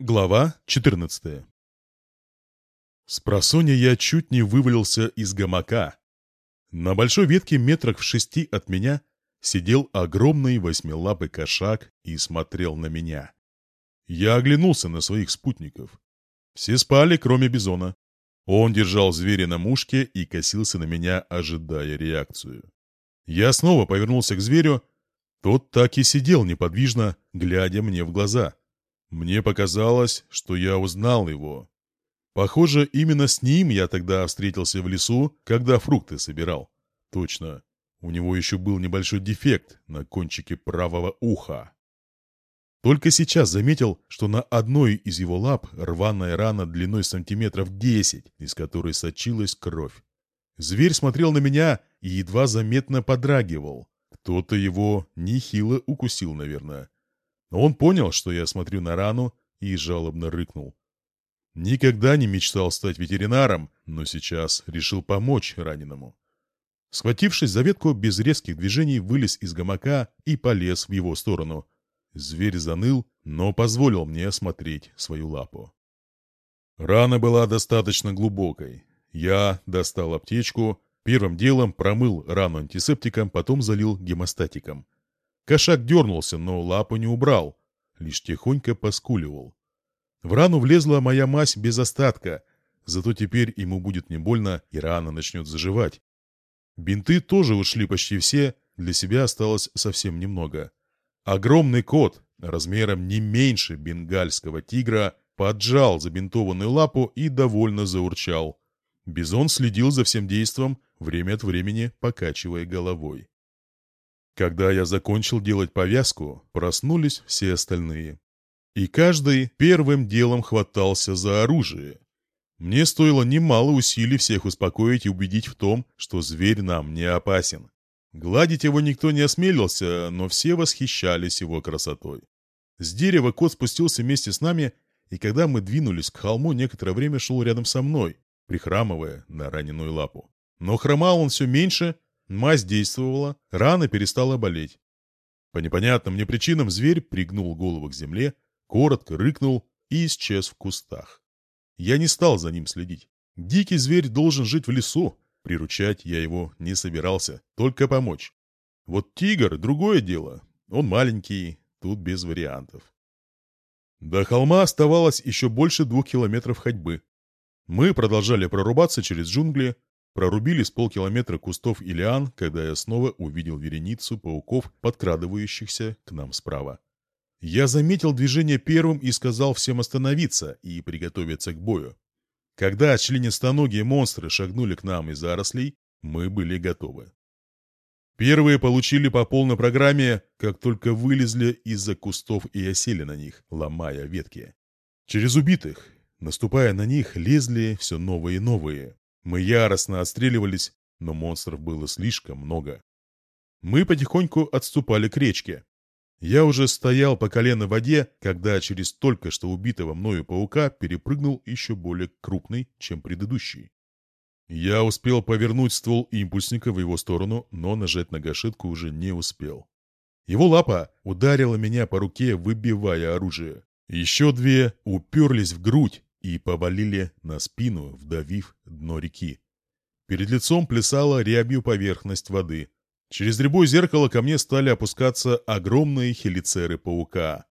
Глава 14 С просонья я чуть не вывалился из гамака. На большой ветке метрах в шести от меня сидел огромный восьмилапый кошак и смотрел на меня. Я оглянулся на своих спутников. Все спали, кроме Бизона. Он держал зверя на мушке и косился на меня, ожидая реакцию. Я снова повернулся к зверю. Тот так и сидел неподвижно, глядя мне в глаза. Мне показалось, что я узнал его. Похоже, именно с ним я тогда встретился в лесу, когда фрукты собирал. Точно, у него еще был небольшой дефект на кончике правого уха. Только сейчас заметил, что на одной из его лап рваная рана длиной сантиметров десять, из которой сочилась кровь. Зверь смотрел на меня и едва заметно подрагивал. Кто-то его нехило укусил, наверное. Он понял, что я смотрю на рану, и жалобно рыкнул. Никогда не мечтал стать ветеринаром, но сейчас решил помочь раненому. Схватившись за ветку, без резких движений вылез из гамака и полез в его сторону. Зверь заныл, но позволил мне осмотреть свою лапу. Рана была достаточно глубокой. Я достал аптечку, первым делом промыл рану антисептиком, потом залил гемостатиком. Кошак дернулся, но лапу не убрал, лишь тихонько поскуливал. В рану влезла моя мазь без остатка, зато теперь ему будет не больно, и рана начнет заживать. Бинты тоже ушли почти все, для себя осталось совсем немного. Огромный кот, размером не меньше бенгальского тигра, поджал забинтованную лапу и довольно заурчал. Бизон следил за всем действом, время от времени покачивая головой. Когда я закончил делать повязку, проснулись все остальные. И каждый первым делом хватался за оружие. Мне стоило немало усилий всех успокоить и убедить в том, что зверь нам не опасен. Гладить его никто не осмелился, но все восхищались его красотой. С дерева кот спустился вместе с нами, и когда мы двинулись к холму, некоторое время шел рядом со мной, прихрамывая на раненую лапу. Но хромал он все меньше, Мазь действовала, рана перестала болеть. По непонятным мне причинам зверь пригнул голову к земле, коротко рыкнул и исчез в кустах. Я не стал за ним следить. Дикий зверь должен жить в лесу. Приручать я его не собирался, только помочь. Вот тигр — другое дело. Он маленький, тут без вариантов. До холма оставалось еще больше двух километров ходьбы. Мы продолжали прорубаться через джунгли, Прорубили с полкилометра кустов и лиан, когда я снова увидел вереницу пауков, подкрадывающихся к нам справа. Я заметил движение первым и сказал всем остановиться и приготовиться к бою. Когда членистоногие монстры шагнули к нам из зарослей, мы были готовы. Первые получили по полной программе, как только вылезли из-за кустов и осели на них, ломая ветки. Через убитых, наступая на них, лезли все новые и новые. Мы яростно отстреливались, но монстров было слишком много. Мы потихоньку отступали к речке. Я уже стоял по колено в воде, когда через только что убитого мною паука перепрыгнул еще более крупный, чем предыдущий. Я успел повернуть ствол импульсника в его сторону, но нажать на гашетку уже не успел. Его лапа ударила меня по руке, выбивая оружие. Еще две уперлись в грудь, и повалили на спину, вдавив дно реки. Перед лицом плясала рябью поверхность воды. Через рябое зеркало ко мне стали опускаться огромные хелицеры паука.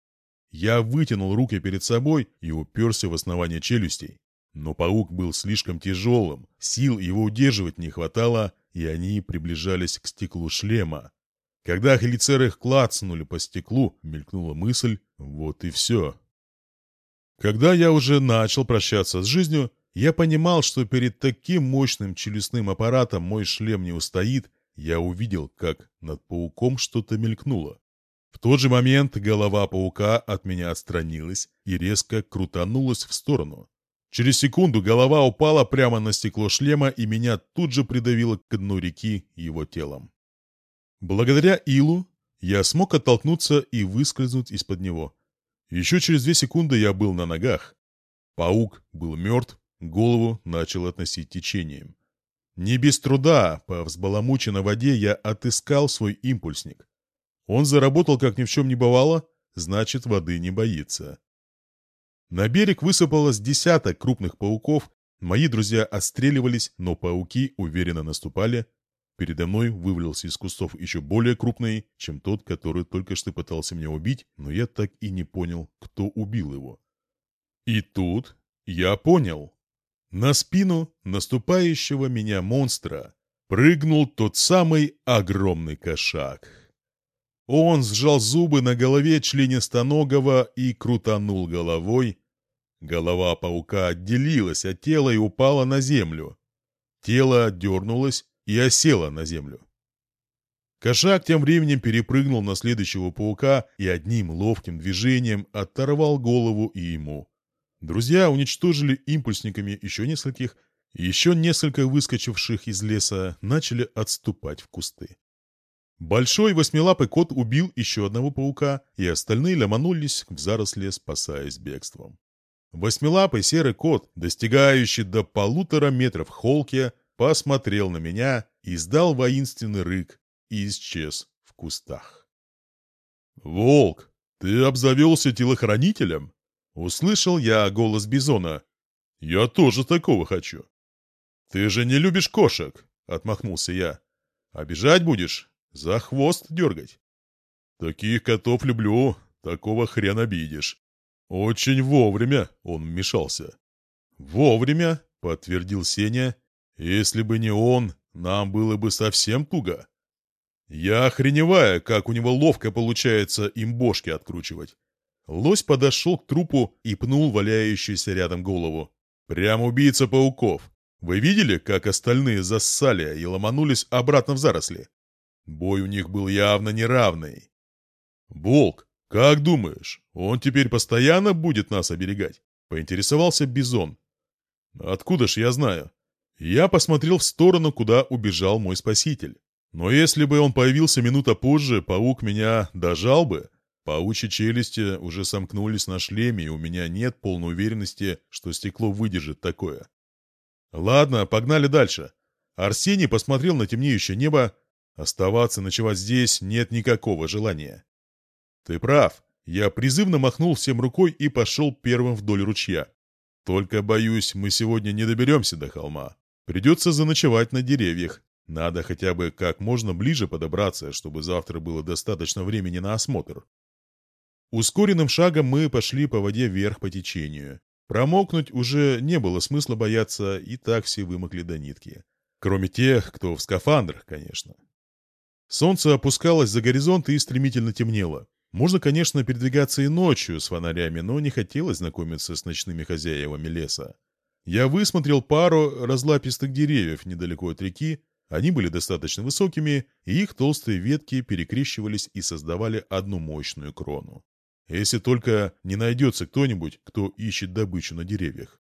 Я вытянул руки перед собой и уперся в основание челюстей. Но паук был слишком тяжелым, сил его удерживать не хватало, и они приближались к стеклу шлема. Когда хелицеры клацнули по стеклу, мелькнула мысль «вот и все». Когда я уже начал прощаться с жизнью, я понимал, что перед таким мощным челюстным аппаратом мой шлем не устоит, я увидел, как над пауком что-то мелькнуло. В тот же момент голова паука от меня отстранилась и резко крутанулась в сторону. Через секунду голова упала прямо на стекло шлема, и меня тут же придавило к дну реки его телом. Благодаря Илу я смог оттолкнуться и выскользнуть из-под него. Еще через две секунды я был на ногах. Паук был мертв, голову начал относить течением. Не без труда, по взбаламученной воде, я отыскал свой импульсник. Он заработал, как ни в чем не бывало, значит, воды не боится. На берег высыпалось десяток крупных пауков. Мои друзья отстреливались, но пауки уверенно наступали. Передо мной вывалился из кустов еще более крупный, чем тот, который только что пытался меня убить, но я так и не понял, кто убил его. И тут я понял. На спину наступающего меня монстра прыгнул тот самый огромный кошак. Он сжал зубы на голове членистоногого и крутанул головой. Голова паука отделилась от тела и упала на землю. Тело дернулось и осело на землю. Кошак тем временем перепрыгнул на следующего паука и одним ловким движением оторвал голову и ему. Друзья уничтожили импульсниками еще нескольких, еще несколько выскочивших из леса начали отступать в кусты. Большой восьмилапый кот убил еще одного паука, и остальные ломанулись в заросли, спасаясь бегством. Восьмилапый серый кот, достигающий до полутора метров холке, посмотрел на меня, издал воинственный рык и исчез в кустах. «Волк, ты обзавелся телохранителем?» Услышал я голос Бизона. «Я тоже такого хочу». «Ты же не любишь кошек!» — отмахнулся я. «Обижать будешь? За хвост дергать?» «Таких котов люблю, такого хрен обидишь». Очень вовремя он вмешался. «Вовремя», — подтвердил Сеня. «Если бы не он, нам было бы совсем туго». Я охреневаю, как у него ловко получается им бошки откручивать. Лось подошел к трупу и пнул валяющуюся рядом голову. Прям убийца пауков. Вы видели, как остальные зассали и ломанулись обратно в заросли? Бой у них был явно неравный. «Волк, как думаешь, он теперь постоянно будет нас оберегать?» — поинтересовался Бизон. «Откуда ж я знаю?» Я посмотрел в сторону, куда убежал мой спаситель. Но если бы он появился минута позже, паук меня дожал бы. Паучьи челюсти уже сомкнулись на шлеме, и у меня нет полной уверенности, что стекло выдержит такое. Ладно, погнали дальше. Арсений посмотрел на темнеющее небо. Оставаться ночевать здесь нет никакого желания. Ты прав. Я призывно махнул всем рукой и пошел первым вдоль ручья. Только, боюсь, мы сегодня не доберемся до холма. Придется заночевать на деревьях. Надо хотя бы как можно ближе подобраться, чтобы завтра было достаточно времени на осмотр. Ускоренным шагом мы пошли по воде вверх по течению. Промокнуть уже не было смысла бояться, и так все вымокли до нитки. Кроме тех, кто в скафандрах, конечно. Солнце опускалось за горизонт и стремительно темнело. Можно, конечно, передвигаться и ночью с фонарями, но не хотелось знакомиться с ночными хозяевами леса. Я высмотрел пару разлапистых деревьев недалеко от реки. Они были достаточно высокими, и их толстые ветки перекрещивались и создавали одну мощную крону. Если только не найдется кто-нибудь, кто ищет добычу на деревьях.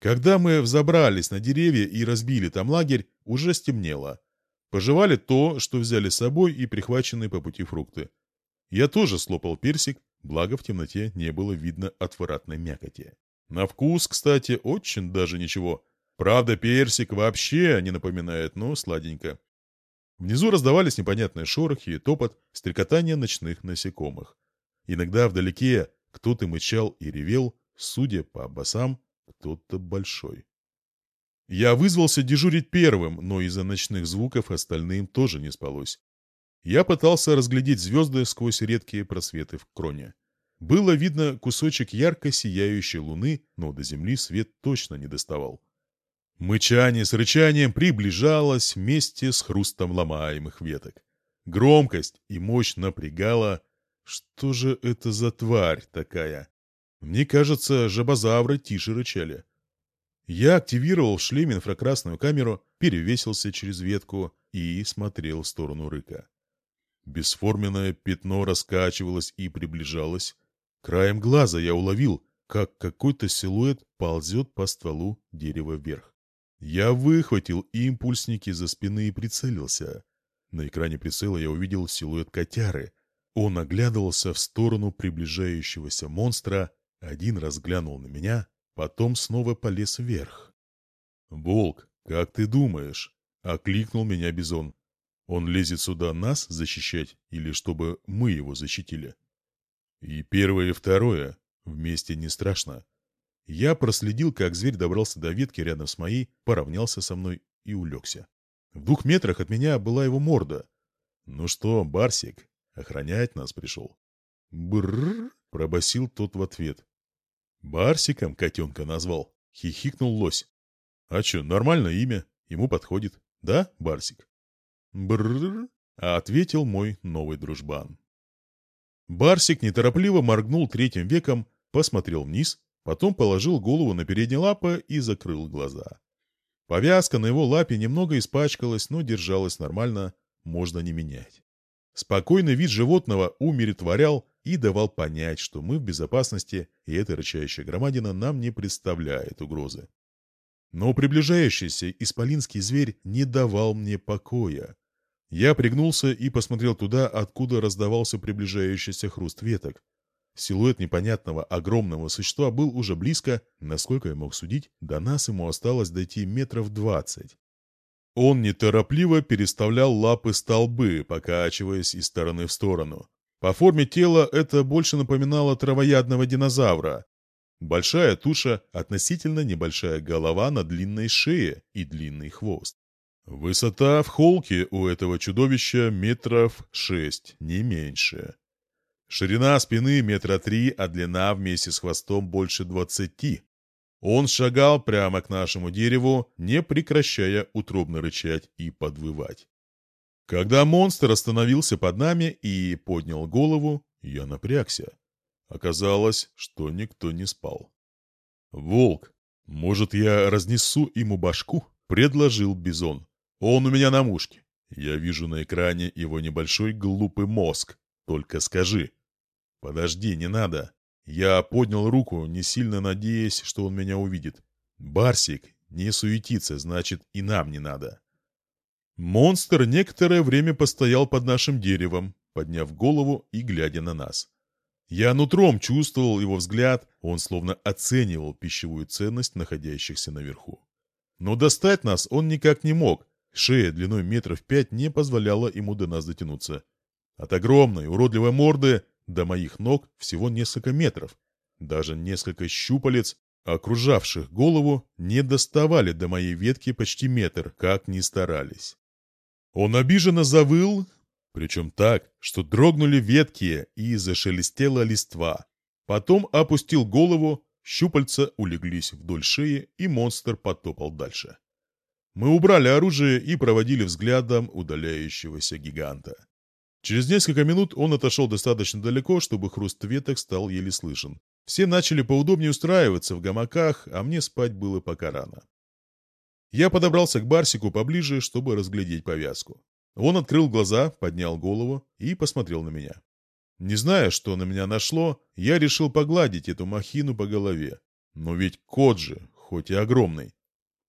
Когда мы взобрались на деревья и разбили там лагерь, уже стемнело. Пожевали то, что взяли с собой и прихваченные по пути фрукты. Я тоже слопал персик, благо в темноте не было видно отвратной мякоти. На вкус, кстати, очень даже ничего. Правда, персик вообще не напоминает, но сладенько. Внизу раздавались непонятные шорохи и топот, стрекотание ночных насекомых. Иногда вдалеке кто-то мычал и ревел, судя по басам, кто-то большой. Я вызвался дежурить первым, но из-за ночных звуков остальным тоже не спалось. Я пытался разглядеть звезды сквозь редкие просветы в кроне. Было видно кусочек ярко сияющей луны, но до земли свет точно не доставал. Мычание с рычанием приближалось вместе с хрустом ломаемых веток. Громкость и мощь напрягала, что же это за тварь такая? Мне кажется, жабозавры тише рычали. Я активировал в шлеме инфракрасную камеру, перевесился через ветку и смотрел в сторону рыка. Бесформенное пятно раскачивалось и приближалось. Краем глаза я уловил, как какой-то силуэт ползет по стволу дерева вверх. Я выхватил импульсники за спины и прицелился. На экране прицела я увидел силуэт котяры, он оглядывался в сторону приближающегося монстра, один раз глянул на меня, потом снова полез вверх. «Волк, как ты думаешь?» — окликнул меня Бизон. «Он лезет сюда нас защищать или чтобы мы его защитили?» «И первое, и второе. Вместе не страшно. Я проследил, как зверь добрался до ветки рядом с моей, поравнялся со мной и улегся. В двух метрах от меня была его морда. «Ну что, Барсик, охранять нас пришел?» «Брррр!» — пробасил тот в ответ. «Барсиком котенка назвал», — хихикнул лось. «А чё, нормальное имя, ему подходит. Да, Барсик?» «Брррр!» — ответил мой новый дружбан. Барсик неторопливо моргнул третьим веком, посмотрел вниз, потом положил голову на передние лапы и закрыл глаза. Повязка на его лапе немного испачкалась, но держалась нормально, можно не менять. Спокойный вид животного умиротворял и давал понять, что мы в безопасности, и эта рычащая громадина нам не представляет угрозы. Но приближающийся исполинский зверь не давал мне покоя. Я пригнулся и посмотрел туда, откуда раздавался приближающийся хруст веток. Силуэт непонятного огромного существа был уже близко, насколько я мог судить, до нас ему осталось дойти метров двадцать. Он неторопливо переставлял лапы столбы, покачиваясь из стороны в сторону. По форме тела это больше напоминало травоядного динозавра. Большая туша, относительно небольшая голова на длинной шее и длинный хвост. Высота в холке у этого чудовища метров шесть, не меньше. Ширина спины метра три, а длина вместе с хвостом больше двадцати. Он шагал прямо к нашему дереву, не прекращая утробно рычать и подвывать. Когда монстр остановился под нами и поднял голову, я напрягся. Оказалось, что никто не спал. «Волк, может, я разнесу ему башку?» — предложил Бизон. «Он у меня на мушке. Я вижу на экране его небольшой глупый мозг. Только скажи, «Подожди, не надо!» Я поднял руку, не сильно надеясь, что он меня увидит. «Барсик, не суетиться, значит, и нам не надо». Монстр некоторое время постоял под нашим деревом, подняв голову и глядя на нас. Я нутром чувствовал его взгляд, он словно оценивал пищевую ценность находящихся наверху. Но достать нас он никак не мог, шея длиной метров пять не позволяла ему до нас дотянуться. От огромной, уродливой морды до моих ног всего несколько метров. Даже несколько щупалец, окружавших голову, не доставали до моей ветки почти метр, как ни старались. Он обиженно завыл, причем так, что дрогнули ветки и зашелестела листва. Потом опустил голову, щупальца улеглись вдоль шеи, и монстр потопал дальше. Мы убрали оружие и проводили взглядом удаляющегося гиганта. Через несколько минут он отошел достаточно далеко, чтобы хруст веток стал еле слышен. Все начали поудобнее устраиваться в гамаках, а мне спать было пока рано. Я подобрался к Барсику поближе, чтобы разглядеть повязку. Он открыл глаза, поднял голову и посмотрел на меня. Не зная, что на меня нашло, я решил погладить эту махину по голове. Но ведь кот же, хоть и огромный.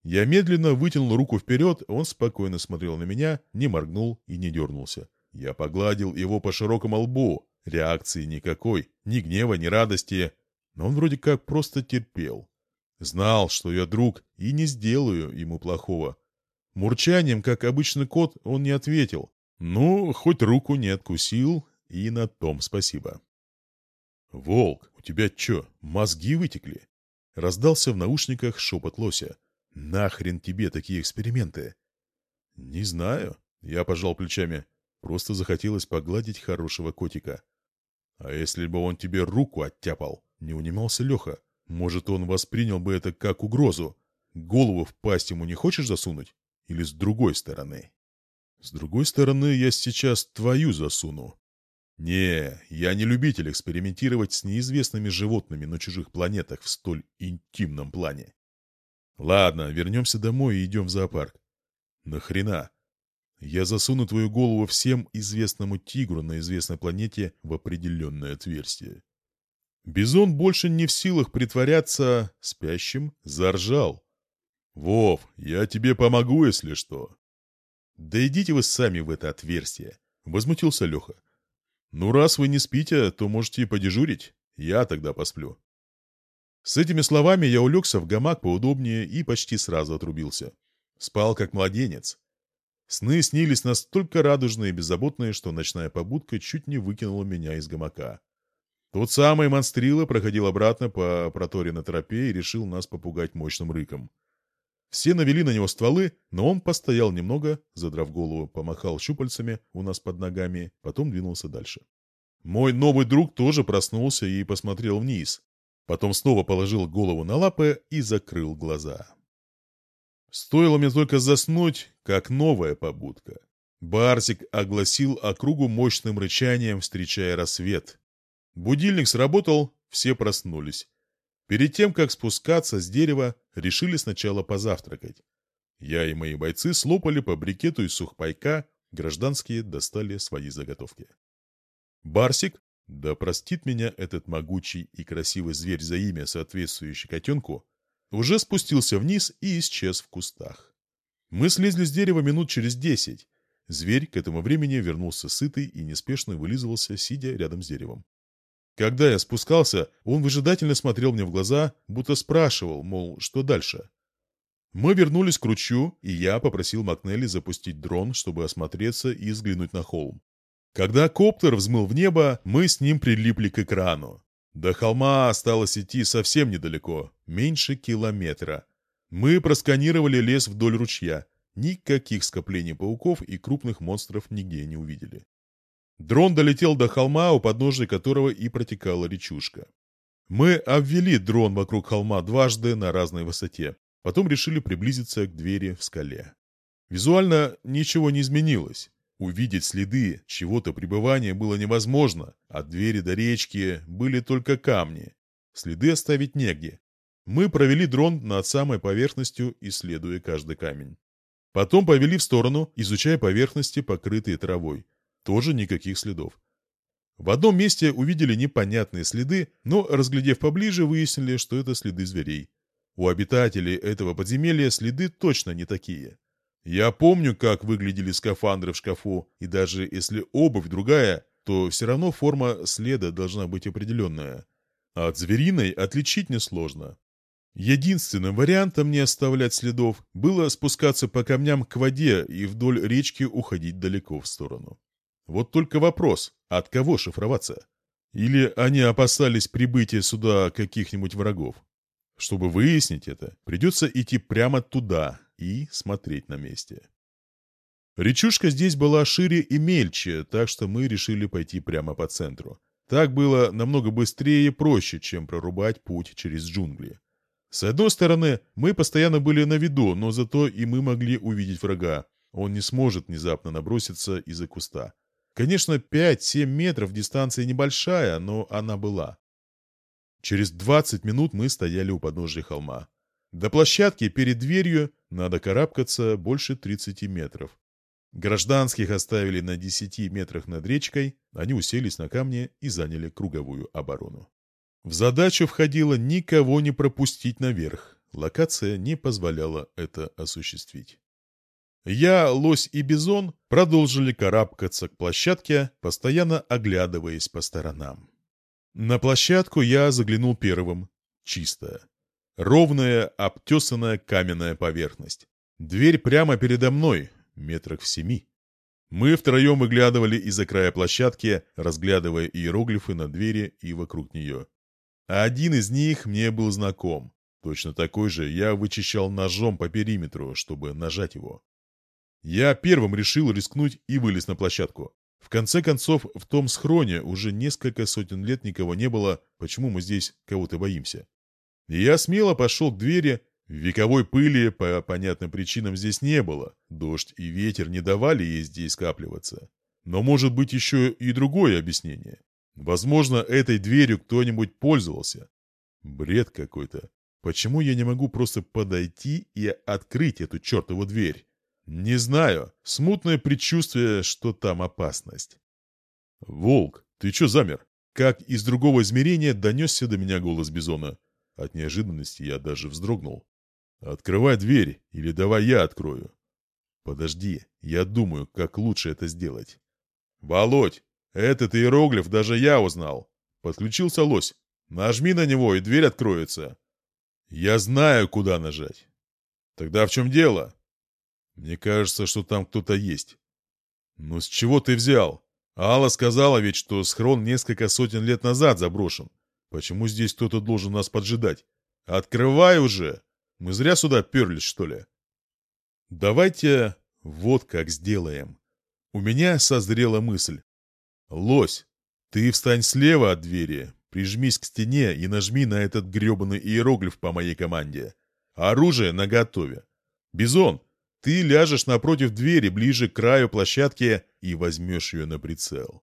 Я медленно вытянул руку вперед, он спокойно смотрел на меня, не моргнул и не дернулся. Я погладил его по широкому лбу. Реакции никакой, ни гнева, ни радости. Но он вроде как просто терпел. Знал, что я друг, и не сделаю ему плохого. Мурчанием, как обычный кот, он не ответил. Ну, хоть руку не откусил, и на том спасибо. «Волк, у тебя чё, мозги вытекли?» Раздался в наушниках шепот лося. «Нахрен тебе такие эксперименты?» «Не знаю», — я пожал плечами. Просто захотелось погладить хорошего котика. А если бы он тебе руку оттяпал, не унимался Леха. Может, он воспринял бы это как угрозу. Голову в пасть ему не хочешь засунуть? Или с другой стороны? С другой стороны, я сейчас твою засуну. Не, я не любитель экспериментировать с неизвестными животными на чужих планетах в столь интимном плане. Ладно, вернемся домой и идем в зоопарк. Нахрена? Я засуну твою голову всем известному тигру на известной планете в определенное отверстие. Бизон больше не в силах притворяться спящим, заржал. «Вов, я тебе помогу, если что». «Да идите вы сами в это отверстие», — возмутился Леха. «Ну, раз вы не спите, то можете подежурить. Я тогда посплю». С этими словами я улегся в гамак поудобнее и почти сразу отрубился. Спал как младенец. Сны снились настолько радужные и беззаботные, что ночная побудка чуть не выкинула меня из гамака. Тот самый монстрила проходил обратно по проторенной тропе и решил нас попугать мощным рыком. Все навели на него стволы, но он постоял немного, задрав голову, помахал щупальцами у нас под ногами, потом двинулся дальше. Мой новый друг тоже проснулся и посмотрел вниз. Потом снова положил голову на лапы и закрыл глаза. Стоило мне только заснуть, как новая побудка. Барсик огласил округу мощным рычанием, встречая рассвет. Будильник сработал, все проснулись. Перед тем, как спускаться с дерева, решили сначала позавтракать. Я и мои бойцы слопали по брикету из сухпайка, гражданские достали свои заготовки. Барсик, да простит меня этот могучий и красивый зверь за имя, соответствующий котенку, уже спустился вниз и исчез в кустах. Мы слезли с дерева минут через десять. Зверь к этому времени вернулся сытый и неспешно вылизывался, сидя рядом с деревом. Когда я спускался, он выжидательно смотрел мне в глаза, будто спрашивал, мол, что дальше. Мы вернулись к ручью, и я попросил Макнелли запустить дрон, чтобы осмотреться и взглянуть на холм. Когда коптер взмыл в небо, мы с ним прилипли к экрану. До холма осталось идти совсем недалеко, меньше километра. Мы просканировали лес вдоль ручья. Никаких скоплений пауков и крупных монстров нигде не увидели. Дрон долетел до холма, у подножия которого и протекала речушка. Мы обвели дрон вокруг холма дважды на разной высоте. Потом решили приблизиться к двери в скале. Визуально ничего не изменилось. Увидеть следы чего-то пребывания было невозможно. От двери до речки были только камни. Следы оставить негде. Мы провели дрон над самой поверхностью, исследуя каждый камень. Потом повели в сторону, изучая поверхности, покрытые травой. Тоже никаких следов. В одном месте увидели непонятные следы, но, разглядев поближе, выяснили, что это следы зверей. У обитателей этого подземелья следы точно не такие. Я помню, как выглядели скафандры в шкафу, и даже если обувь другая, то все равно форма следа должна быть определенная. А от звериной отличить несложно. Единственным вариантом не оставлять следов было спускаться по камням к воде и вдоль речки уходить далеко в сторону. Вот только вопрос, от кого шифроваться? Или они опасались прибытия сюда каких-нибудь врагов? Чтобы выяснить это, придется идти прямо туда и смотреть на месте. Речушка здесь была шире и мельче, так что мы решили пойти прямо по центру. Так было намного быстрее и проще, чем прорубать путь через джунгли. С одной стороны, мы постоянно были на виду, но зато и мы могли увидеть врага. Он не сможет внезапно наброситься из-за куста. Конечно, 5-7 метров дистанция небольшая, но она была. Через 20 минут мы стояли у подножия холма. До площадки перед дверью надо карабкаться больше 30 метров. Гражданских оставили на 10 метрах над речкой, они уселись на камне и заняли круговую оборону. В задачу входило никого не пропустить наверх. Локация не позволяла это осуществить. Я, лось и бизон продолжили карабкаться к площадке, постоянно оглядываясь по сторонам. На площадку я заглянул первым. Чистая. Ровная, обтесанная каменная поверхность. Дверь прямо передо мной, метрах в семи. Мы втроем выглядывали из-за края площадки, разглядывая иероглифы на двери и вокруг нее. один из них мне был знаком. Точно такой же я вычищал ножом по периметру, чтобы нажать его. Я первым решил рискнуть и вылез на площадку. В конце концов, в том схроне уже несколько сотен лет никого не было, почему мы здесь кого-то боимся. Я смело пошел к двери, вековой пыли по понятным причинам здесь не было, дождь и ветер не давали ей здесь скапливаться. Но может быть еще и другое объяснение. Возможно, этой дверью кто-нибудь пользовался. Бред какой-то. Почему я не могу просто подойти и открыть эту чертову дверь? Не знаю. Смутное предчувствие, что там опасность. «Волк, ты чё замер?» Как из другого измерения донесся до меня голос Бизона. От неожиданности я даже вздрогнул. «Открывай дверь, или давай я открою». «Подожди, я думаю, как лучше это сделать». «Володь, этот иероглиф даже я узнал». Подключился лось. «Нажми на него, и дверь откроется». «Я знаю, куда нажать». «Тогда в чем дело?» Мне кажется, что там кто-то есть. Ну с чего ты взял? Алла сказала ведь, что схрон несколько сотен лет назад заброшен. Почему здесь кто-то должен нас поджидать? Открывай уже! Мы зря сюда перлись, что ли? Давайте вот как сделаем. У меня созрела мысль. Лось, ты встань слева от двери, прижмись к стене и нажми на этот гребаный иероглиф по моей команде. Оружие наготове. Бизон, ты ляжешь напротив двери, ближе к краю площадки, и возьмешь ее на прицел.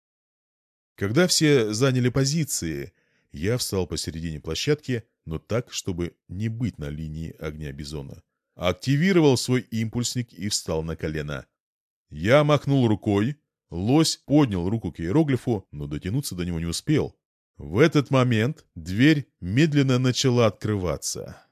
Когда все заняли позиции, я встал посередине площадки, но так, чтобы не быть на линии огня Бизона. Активировал свой импульсник и встал на колено. Я махнул рукой. Лось поднял руку к иероглифу, но дотянуться до него не успел. В этот момент дверь медленно начала открываться.